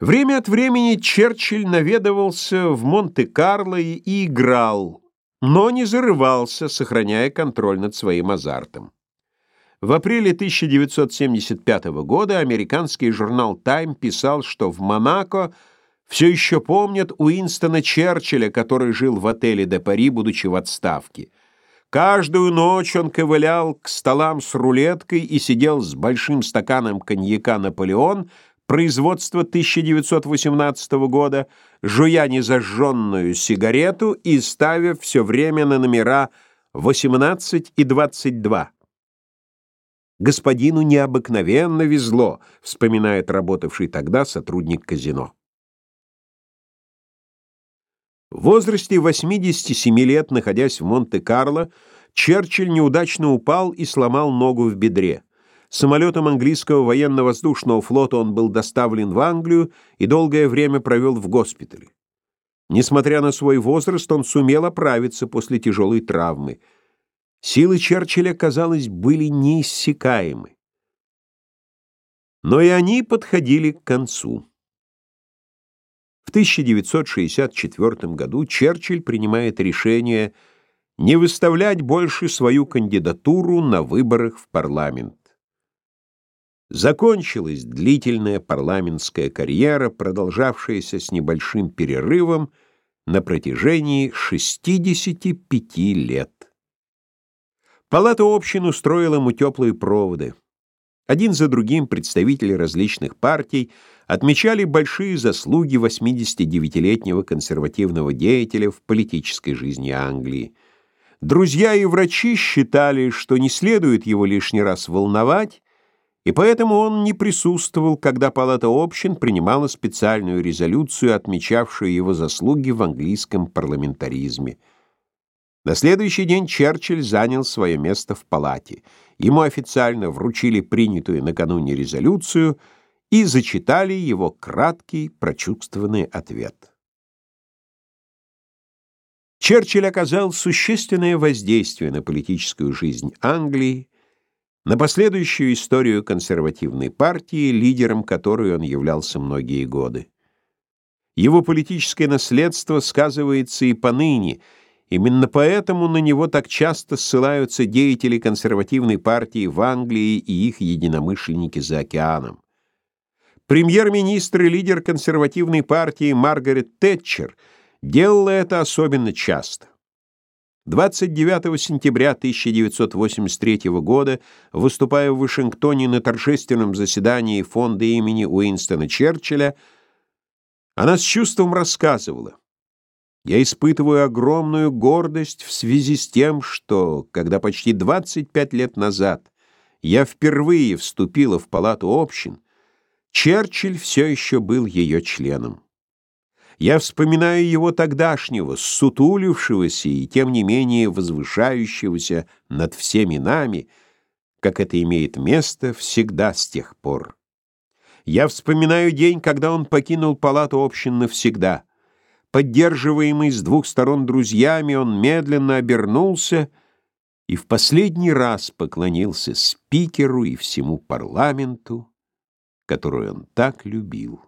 Время от времени Черчилль наведывался в Монте-Карло и играл, но не зарывался, сохраняя контроль над своим азартом. В апреле 1975 года американский журнал Time писал, что в Монако все еще помнят Уинстона Черчилля, который жил в отеле де Пари, будучи в отставке. Каждую ночь он ковылял к столам с рулеткой и сидел с большим стаканом коньяка «Наполеон», производства 1918 года, жуя незажженную сигарету и ставя все время на номера 18 и 22. Господину необыкновенно везло, вспоминает работавший тогда сотрудник казино. В возрасте 87 лет, находясь в Монте-Карло, Черчилль неудачно упал и сломал ногу в бедре. Самолетом английского военно-воздушного флота он был доставлен в Англию и долгое время провел в госпитале. Несмотря на свой возраст, он сумел оправиться после тяжелой травмы. Силы Черчилля, казалось, были неиссякаемы. Но и они подходили к концу. В 1964 году Черчилль принимает решение не выставлять больше свою кандидатуру на выборах в парламент. Закончилась длительная парламентская карьера, продолжавшаяся с небольшим перерывом на протяжении 65 лет. Палата общин устроила ему теплые проводы. Один за другим представители различных партий отмечали большие заслуги 89-летнего консервативного деятеля в политической жизни Англии. Друзья и врачи считали, что не следует его лишний раз волновать, и поэтому он не присутствовал, когда Палата общин принимала специальную резолюцию, отмечавшую его заслуги в английском парламентаризме. На следующий день Черчилль занял свое место в палате. Ему официально вручили принятую накануне резолюцию и зачитали его краткий, прочувствованный ответ. Черчилль оказал существенное воздействие на политическую жизнь Англии, на последующую историю консервативной партии, лидером которой он являлся многие годы. Его политическое наследство сказывается и поныне, именно поэтому на него так часто ссылаются деятели консервативной партии в Англии и их единомышленники за океаном. Премьер-министр и лидер консервативной партии Маргарет Тэтчер делала это особенно часто. 29 сентября 1983 года, выступая в Вашингтоне на торжественном заседании фонда имени Уинстона Черчилля, она с чувством рассказывала: "Я испытываю огромную гордость в связи с тем, что когда почти 25 лет назад я впервые вступила в палату общин, Черчилль все еще был ее членом. Я вспоминаю его тогдашнего, сутулившегося и тем не менее возвышающегося над всеми нами, как это имеет место всегда с тех пор. Я вспоминаю день, когда он покинул палату общин навсегда. Поддерживаемый с двух сторон друзьями, он медленно обернулся и в последний раз поклонился спикеру и всему парламенту, который он так любил.